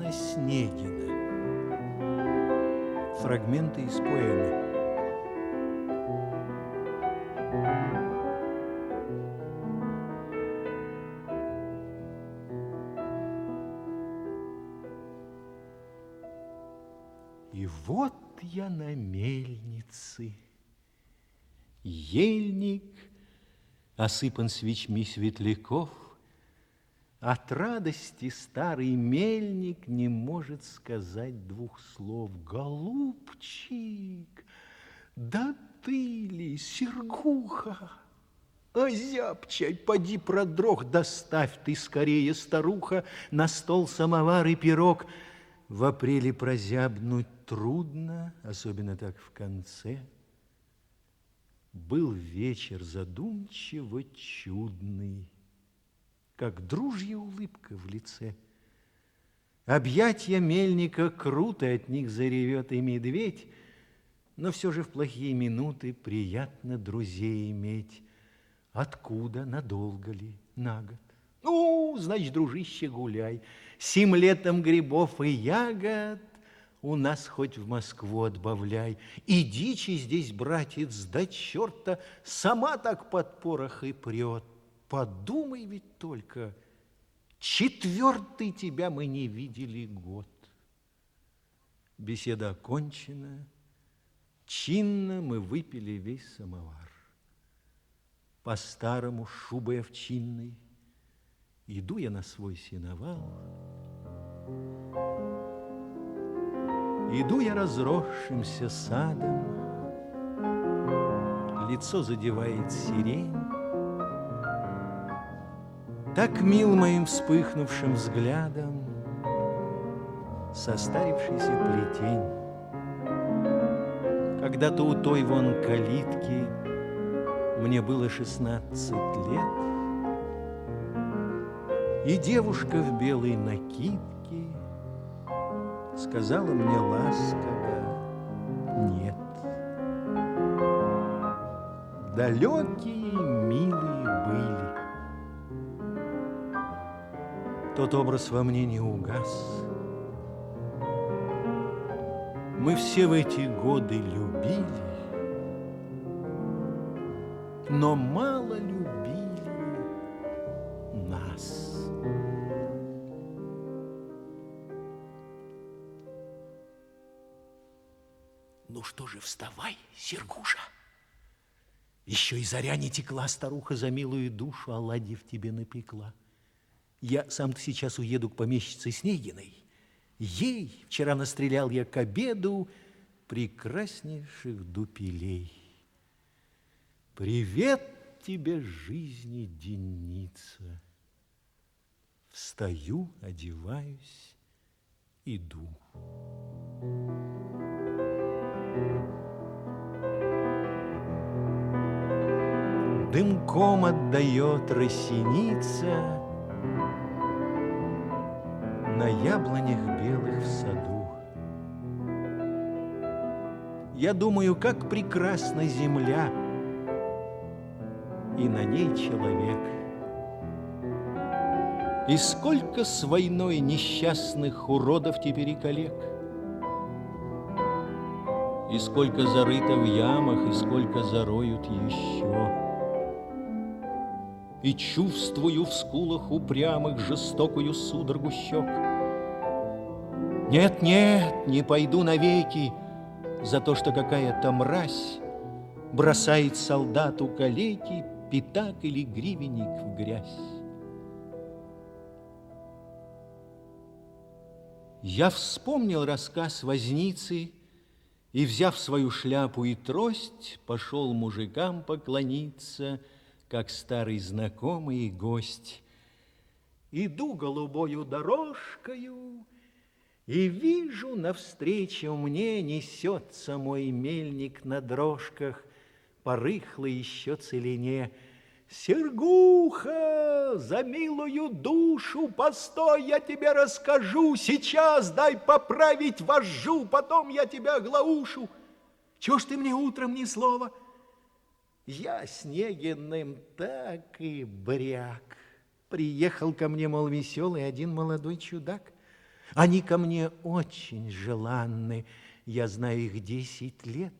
Анна Снегина. Фрагменты из поэмы. И вот я на мельнице. Ельник осыпан свечми светляков. От радости старый мельник не может сказать двух слов. Голубчик, да ты ли, Сергуха? Озябчай, поди продрог, доставь ты скорее, старуха, на стол самовар и пирог. В апреле прозябнуть трудно, особенно так в конце. Был вечер задумчиво чудный, как дружья улыбка в лице. Объятья мельника круто от них заревет и медведь, но все же в плохие минуты приятно друзей иметь. Откуда, надолго ли, на год? Ну, значит, дружище, гуляй. Сим летом грибов и ягод у нас хоть в Москву отбавляй. И дичи здесь, братец, да черта, сама так под порох и прет. Подумай ведь только, четвертый тебя мы не видели год. Беседа окончена, чинно мы выпили весь самовар. По-старому шубой овчинной иду я на свой сеновал, Иду я разросшимся садом, Лицо задевает сирень. Так мил моим вспыхнувшим взглядом Состарившийся плетень. Когда-то у той вон калитки Мне было шестнадцать лет, И девушка в белой накидке сказала мне ласково «нет». Далекие, Тот образ во мне не угас. Мы все в эти годы любили, но мало любили нас. Ну что же, вставай, Сергуша. Еще и заря не текла, старуха за милую душу оладьев тебе напекла. Я сам-то сейчас уеду к помещице Снегиной. Ей вчера настрелял я к обеду прекраснейших дупелей. Привет тебе, жизни, деница. Встаю, одеваюсь, иду. Дымком отдает росеница На яблонях белых в саду. Я думаю, как прекрасна земля, И на ней человек. И сколько с войной несчастных уродов теперь и коллег. И сколько зарыто в ямах, и сколько зароют еще. И чувствую в скулах упрямых жестокую судорогу щек. Нет, нет, не пойду навеки за то, что какая-то мразь бросает солдату калеки пятак или гривенник в грязь. Я вспомнил рассказ возницы и, взяв свою шляпу и трость, пошел мужикам поклониться, как старый знакомый и гость. Иду голубою дорожкою, и вижу, навстречу мне несется мой мельник на дрожках, по рыхлой еще целине. Сергуха, за милую душу, постой, я тебе расскажу. Сейчас дай поправить вожжу, потом я тебя глаушу. Чего ж ты мне утром ни слова? Я Снегиным так и бряк. Приехал ко мне, мол, веселый один молодой чудак. Они ко мне очень желанны, я знаю их десять лет,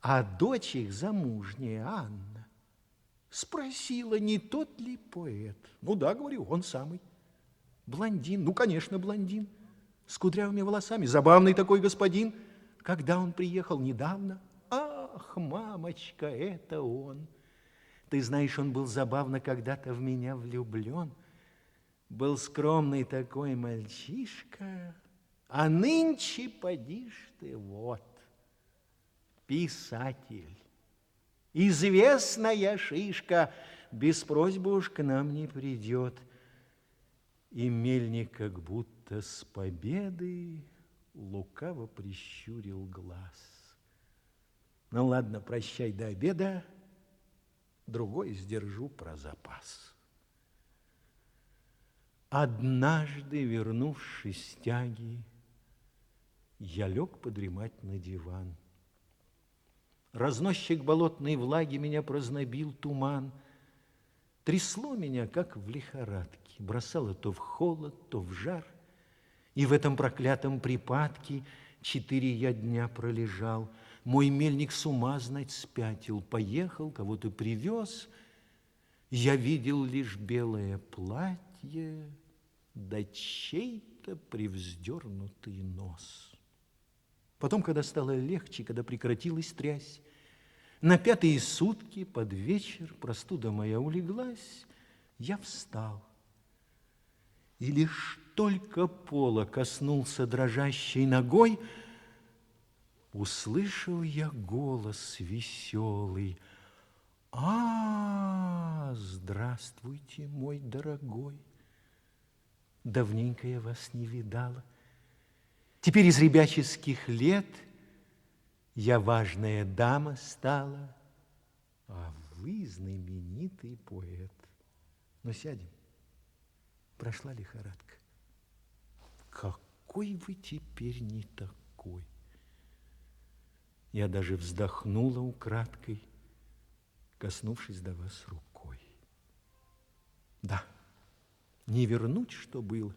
а дочь их замужняя, Анна, спросила, не тот ли поэт. Ну да, говорю, он самый. Блондин, ну, конечно, блондин, с кудрявыми волосами, забавный такой господин. Когда он приехал недавно, ах, мамочка, это он. Ты знаешь, он был забавно когда-то в меня влюблен. Был скромный такой мальчишка, а нынче подишь ты вот, писатель. Известная шишка, без просьбы уж к нам не придет. И мельник как будто с победы лукаво прищурил глаз. Ну ладно, прощай до обеда, другой сдержу про запас. Однажды, вернувшись с тяги, я лег подремать на диван. Разносчик болотной влаги меня прознобил туман. Трясло меня, как в лихорадке, бросало то в холод, то в жар. И в этом проклятом припадке четыре я дня пролежал. Мой мельник с ума, знать, спятил, поехал, кого-то привез. Я видел лишь белое платье, да чей-то привздернутый нос. Потом, когда стало легче, когда прекратилась трясь, на пятые сутки под вечер простуда моя улеглась, я встал. И лишь только пола коснулся дрожащей ногой, услышал я голос веселый. А, здравствуйте, мой дорогой! Давненько я вас не видала. Теперь из ребяческих лет я важная дама стала, а вы знаменитый поэт. Но сядем. Прошла лихорадка. Какой вы теперь не такой? Я даже вздохнула украдкой, коснувшись до вас рукой. Да не вернуть, что было.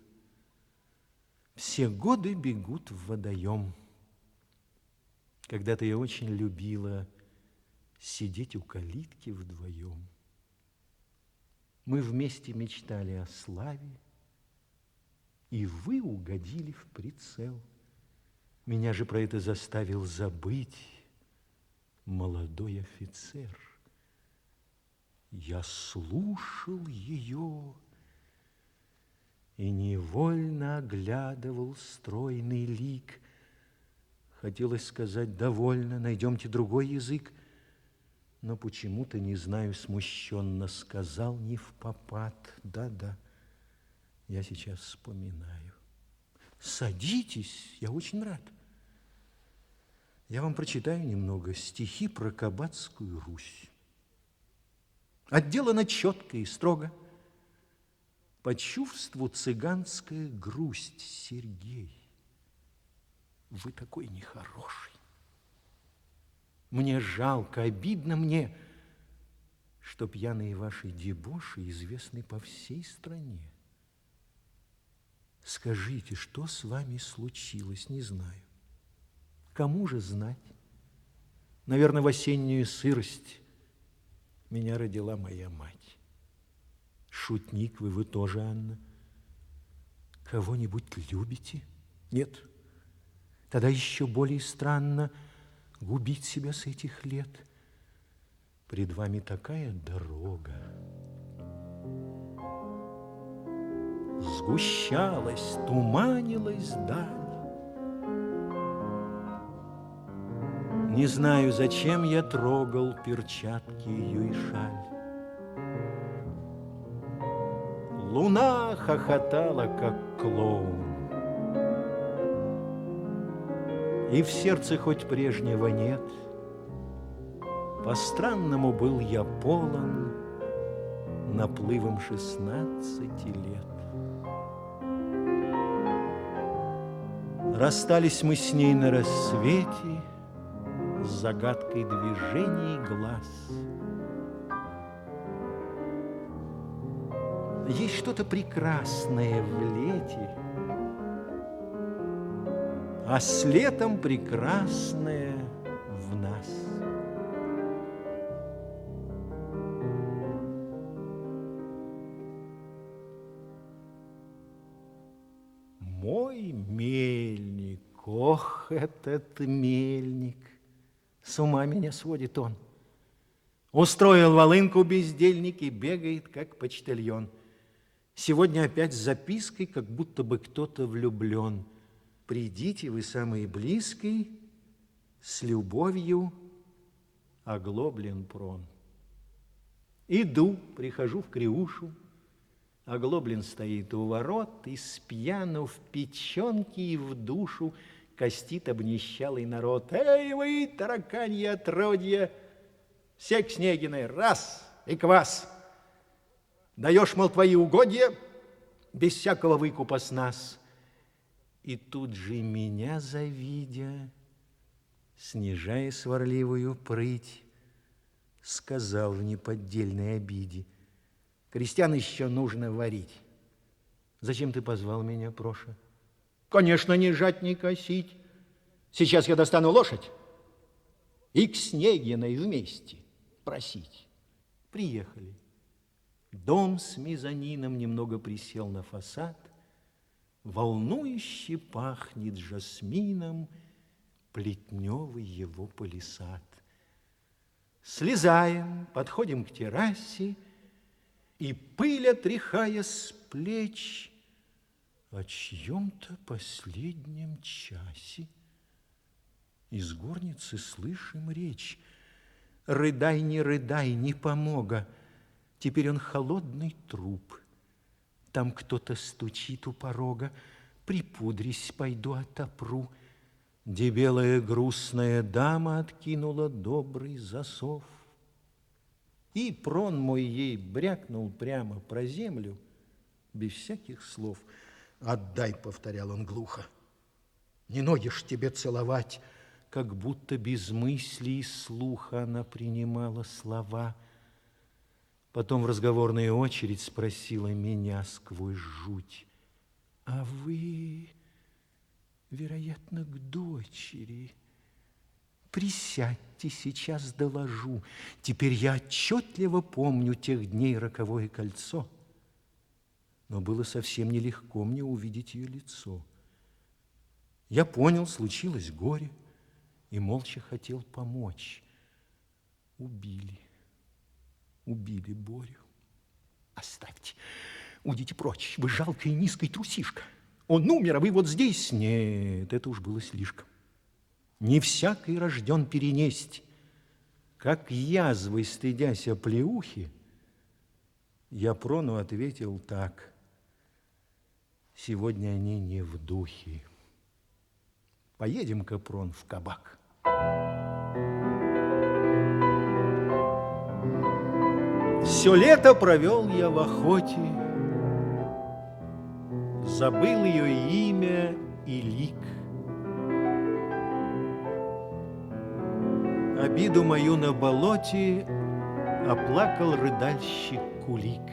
Все годы бегут в водоем. Когда-то я очень любила сидеть у калитки вдвоем. Мы вместе мечтали о славе, и вы угодили в прицел. Меня же про это заставил забыть молодой офицер. Я слушал ее, и невольно оглядывал стройный лик. Хотелось сказать «довольно, найдемте другой язык», но почему-то, не знаю, смущенно сказал не в попад. Да-да, я сейчас вспоминаю. Садитесь, я очень рад. Я вам прочитаю немного стихи про Кабацкую Русь. Отделано четко и строго – по чувству цыганская грусть, Сергей. Вы такой нехороший. Мне жалко, обидно мне, что пьяные ваши дебоши известны по всей стране. Скажите, что с вами случилось, не знаю. Кому же знать? Наверное, в осеннюю сырость меня родила моя мать. Шутник вы, вы тоже, Анна. Кого-нибудь любите? Нет. Тогда еще более странно губить себя с этих лет. Пред вами такая дорога. Сгущалась, туманилась даль. Не знаю, зачем я трогал перчатки ее и шаль. Луна хохотала, как клоун. И в сердце хоть прежнего нет, По-странному был я полон Наплывом шестнадцати лет. Расстались мы с ней на рассвете С загадкой движений глаз — Есть что-то прекрасное в лете, а с летом прекрасное в нас. Мой мельник, ох, этот мельник, с ума меня сводит он. Устроил волынку бездельник и бегает, как почтальон. Сегодня опять с запиской, как будто бы кто-то влюблен. Придите вы самый близкий, с любовью оглоблен прон. Иду, прихожу в Криушу, Оглоблен стоит у ворот, и спьяну в печенке и в душу Костит обнищалый народ. Эй вы, тараканье отродье, все к Снегиной, раз и квас. Даешь, мол, твои угодья, без всякого выкупа с нас. И тут же меня завидя, снижая сварливую прыть, сказал в неподдельной обиде, крестьян еще нужно варить. Зачем ты позвал меня, Проша? Конечно, не жать, не косить. Сейчас я достану лошадь и к Снегиной вместе просить. Приехали. Дом с мезонином немного присел на фасад, Волнующе пахнет жасмином Плетневый его палисад. Слезаем, подходим к террасе, И пыль, отряхая с плеч, О чьем-то последнем часе Из горницы слышим речь. Рыдай, не рыдай, не помога, Теперь он холодный труп — там кто-то стучит у порога, Припудрись, пойду отопру. Дебелая грустная дама откинула добрый засов. И прон мой ей брякнул прямо про землю, без всяких слов. «Отдай», — повторял он глухо, — «не ноги ж тебе целовать». Как будто без мысли и слуха она принимала слова — Потом в разговорную очередь спросила меня сквозь жуть. А вы, вероятно, к дочери. Присядьте, сейчас доложу. Теперь я отчетливо помню тех дней роковое кольцо. Но было совсем нелегко мне увидеть ее лицо. Я понял, случилось горе, и молча хотел помочь. Убили убили Борю. Оставьте, уйдите прочь, вы жалкая низкая трусишка. Он умер, а вы вот здесь. Нет, это уж было слишком. Не всякий рожден перенесть. Как язвой стыдясь оплеухи, я Прону ответил так. Сегодня они не в духе. Поедем-ка, Прон, в кабак. Все лето провел я в охоте, Забыл ее имя и лик. Обиду мою на болоте Оплакал рыдальщик Кулик.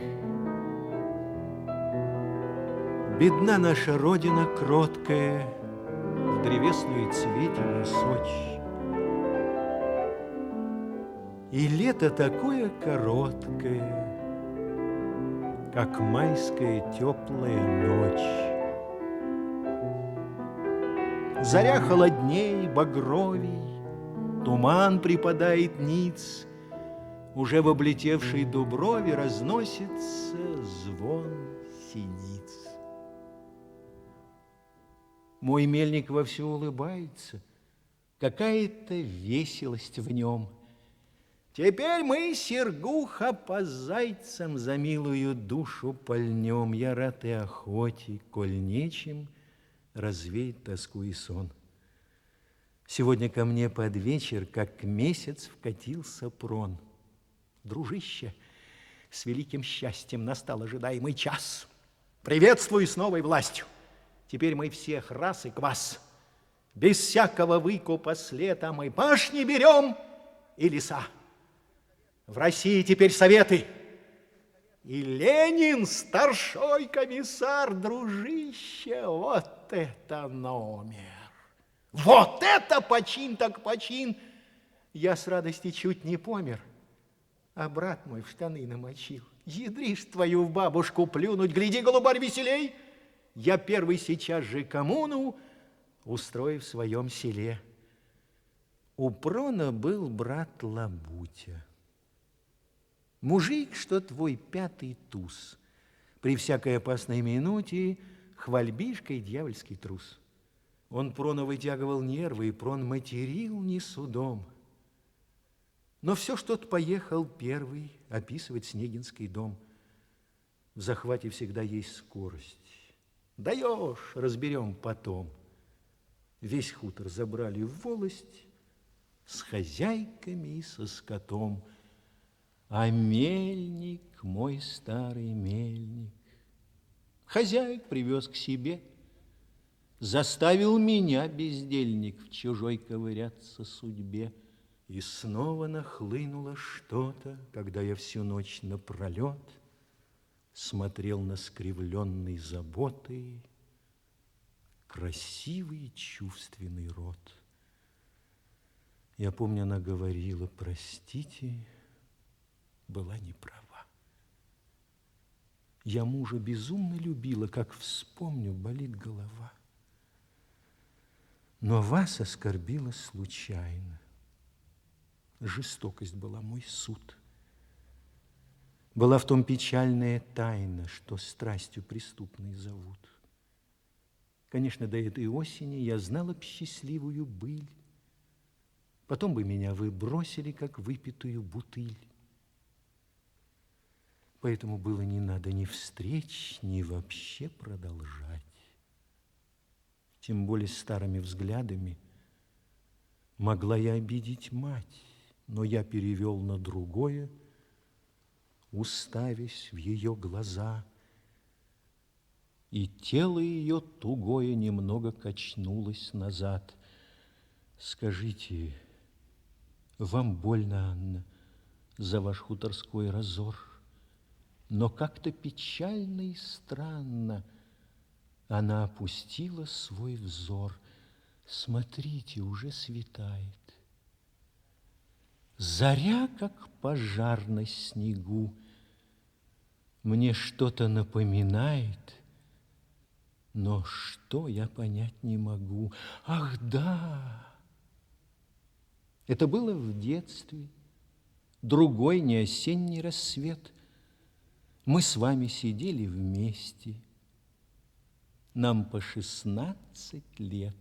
Бедна наша Родина кроткая, В древесную цветину сочь. И лето такое короткое, Как майская теплая ночь. Заря холодней, багровей, Туман припадает ниц, Уже в облетевшей дуброве Разносится звон синиц. Мой мельник вовсю улыбается, Какая-то веселость в нем — Теперь мы, Сергуха, по зайцам за милую душу пальнем. Я рад и охоте, коль нечем развеять тоску и сон. Сегодня ко мне под вечер, как месяц, вкатился прон. Дружище, с великим счастьем настал ожидаемый час. Приветствую с новой властью. Теперь мы всех раз и квас. Без всякого выкупа с лета мы башни берем и леса. В России теперь советы. И Ленин, старшой комиссар, дружище, вот это номер. Вот это почин так почин! Я с радости чуть не помер, а брат мой в штаны намочил. Ядришь твою в бабушку плюнуть, гляди, голубарь, веселей! Я первый сейчас же коммуну устрою в своем селе. У Прона был брат Лабутя. Мужик, что твой пятый туз, При всякой опасной минуте Хвальбишкой дьявольский трус. Он Прона вытягивал нервы, и Прон материл не судом. Но все что-то поехал первый описывать Снегинский дом. В захвате всегда есть скорость. Даешь, разберем потом. Весь хутор забрали в волость с хозяйками и со скотом. А мельник, мой старый мельник, хозяек привез к себе, Заставил меня, бездельник, в чужой ковыряться судьбе. И снова нахлынуло что-то, когда я всю ночь напролет Смотрел на скривленный заботой Красивый чувственный рот. Я помню, она говорила, простите, была неправа. Я мужа безумно любила, как вспомню, болит голова. Но вас оскорбила случайно. Жестокость была мой суд. Была в том печальная тайна, что страстью преступной зовут. Конечно, до этой осени я знала б счастливую быль. Потом бы меня вы бросили, как выпитую бутыль. Поэтому было не надо ни встреч, ни вообще продолжать. Тем более старыми взглядами могла я обидеть мать, но я перевел на другое, уставясь в ее глаза, и тело ее тугое немного качнулось назад. Скажите, вам больно, Анна, за ваш хуторской разор? Но как-то печально и странно она опустила свой взор. Смотрите, уже светает. Заря, как пожар на снегу, мне что-то напоминает, но что я понять не могу. Ах, да! Это было в детстве, другой не осенний рассвет – мы с вами сидели вместе. Нам по шестнадцать лет.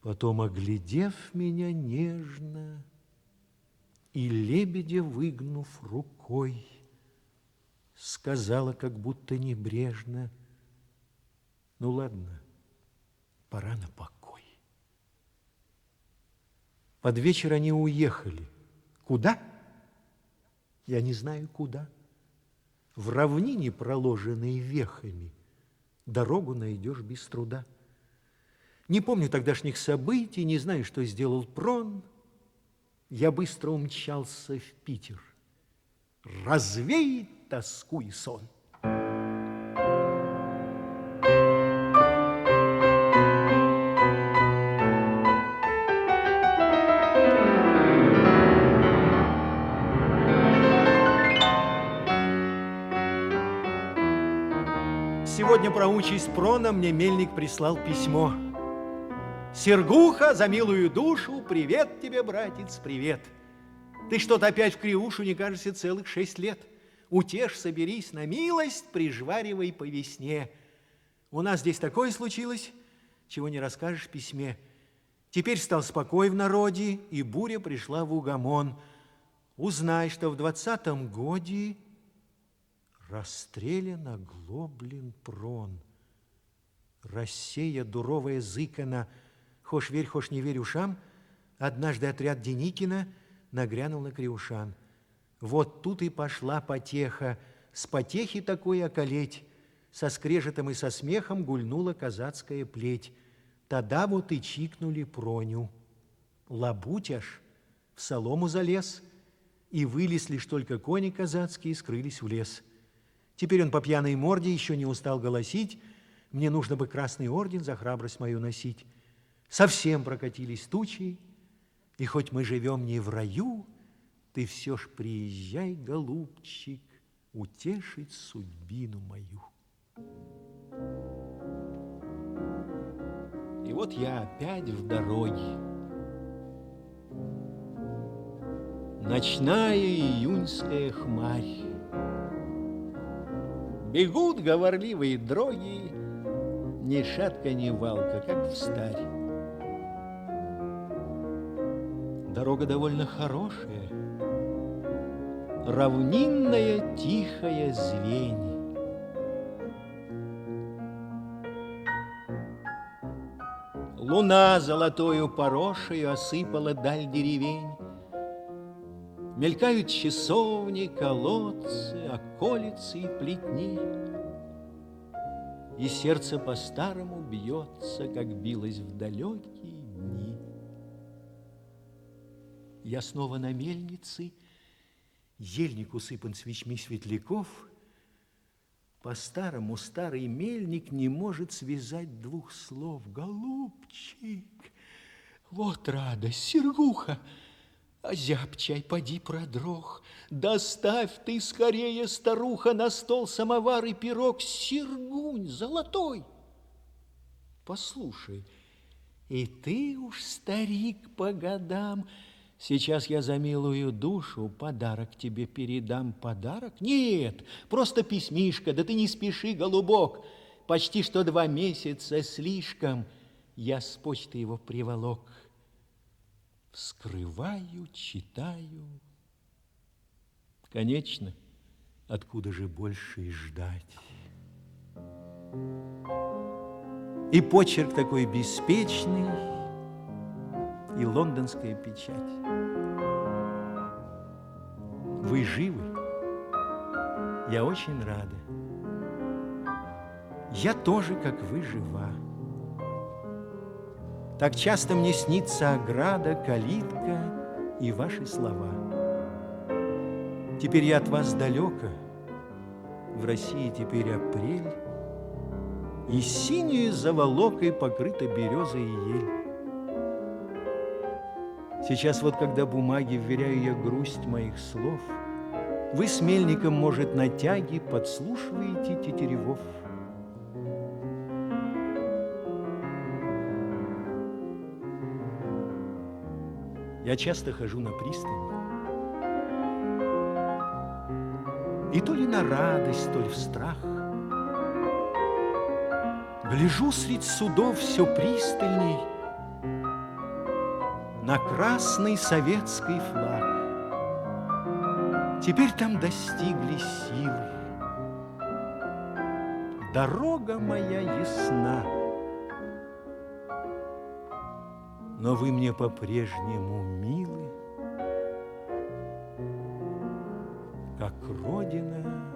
Потом, оглядев меня нежно и лебедя выгнув рукой, сказала, как будто небрежно, ну ладно, пора на покой. Под вечер они уехали. Куда? Я не знаю, куда в равнине, проложенной вехами, дорогу найдешь без труда. Не помню тогдашних событий, не знаю, что сделал Прон. Я быстро умчался в Питер. Развеет тоску и сон. Про участь Прона мне мельник прислал письмо. Сергуха, за милую душу, привет тебе, братец, привет. Ты что-то опять в криушу, не кажется, целых шесть лет. Утешь, соберись на милость, прижваривай по весне. У нас здесь такое случилось, чего не расскажешь в письме. Теперь стал спокой в народе, и буря пришла в угомон. Узнай, что в двадцатом годе Расстрелян оглоблен прон. Россия, дуровая зыкана, хошь верь, хошь не верь ушам, однажды отряд Деникина нагрянул на Криушан. Вот тут и пошла потеха, с потехи такой околеть, со скрежетом и со смехом гульнула казацкая плеть. Тогда вот и чикнули проню. Лабутяж в солому залез, и вылез лишь только кони казацкие скрылись в лес. Теперь он по пьяной морде еще не устал голосить. Мне нужно бы красный орден за храбрость мою носить. Совсем прокатились тучи, и хоть мы живем не в раю, ты все ж приезжай, голубчик, утешить судьбину мою. И вот я опять в дороге. Ночная июньская хмарь. Бегут говорливые дроги, Ни шатка, ни валка, как в старь. Дорога довольно хорошая, Равнинная, тихая звень. Луна золотою порошею осыпала даль деревень. Мелькают часовни, колодцы, околицы и плетни. И сердце по-старому бьется, как билось в далекие дни. Я снова на мельнице, ельник усыпан свечми светляков. По-старому старый мельник не может связать двух слов. Голубчик, вот радость, Сергуха, Озяб чай, поди продрог. Доставь ты скорее, старуха, на стол самовар и пирог. Сергунь золотой. Послушай, и ты уж старик по годам. Сейчас я за милую душу подарок тебе передам. Подарок? Нет, просто письмишко, да ты не спеши, голубок. Почти что два месяца слишком я с почты его приволок. Скрываю, читаю. Конечно, откуда же больше и ждать? И почерк такой беспечный, и лондонская печать. Вы живы? Я очень рада. Я тоже, как вы, жива. Так часто мне снится ограда, калитка и ваши слова. Теперь я от вас далеко, в России теперь апрель, И синюю заволокой покрыта береза и ель. Сейчас вот, когда бумаги вверяю я грусть моих слов, Вы с мельником, может, на тяге подслушиваете тетеревов. Я часто хожу на пристань. И то ли на радость, то ли в страх. Гляжу средь судов все пристальней На красный советский флаг. Теперь там достигли силы. Дорога моя ясна. Но вы мне по-прежнему милы, как Родина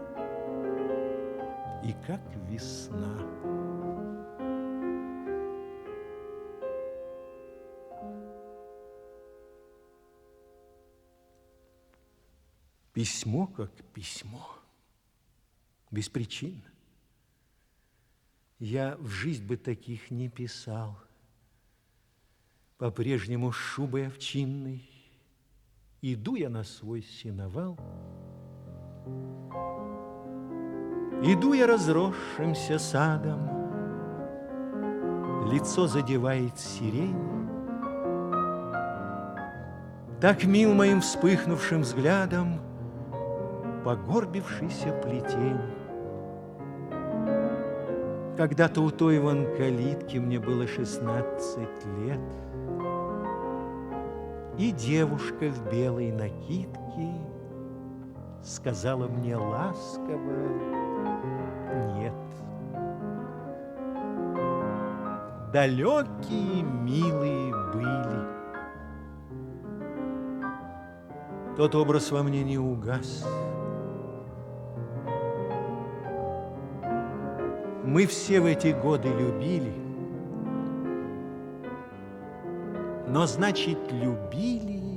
и как весна. Письмо как письмо, без причин. Я в жизнь бы таких не писал – по-прежнему шубой овчинной, Иду я на свой сеновал. Иду я разросшимся садом, Лицо задевает сирень. Так мил моим вспыхнувшим взглядом Погорбившийся плетень. Когда-то у той вон калитки Мне было шестнадцать лет — и девушка в белой накидке Сказала мне ласково «нет». Далекие, милые были. Тот образ во мне не угас. Мы все в эти годы любили – но значит любили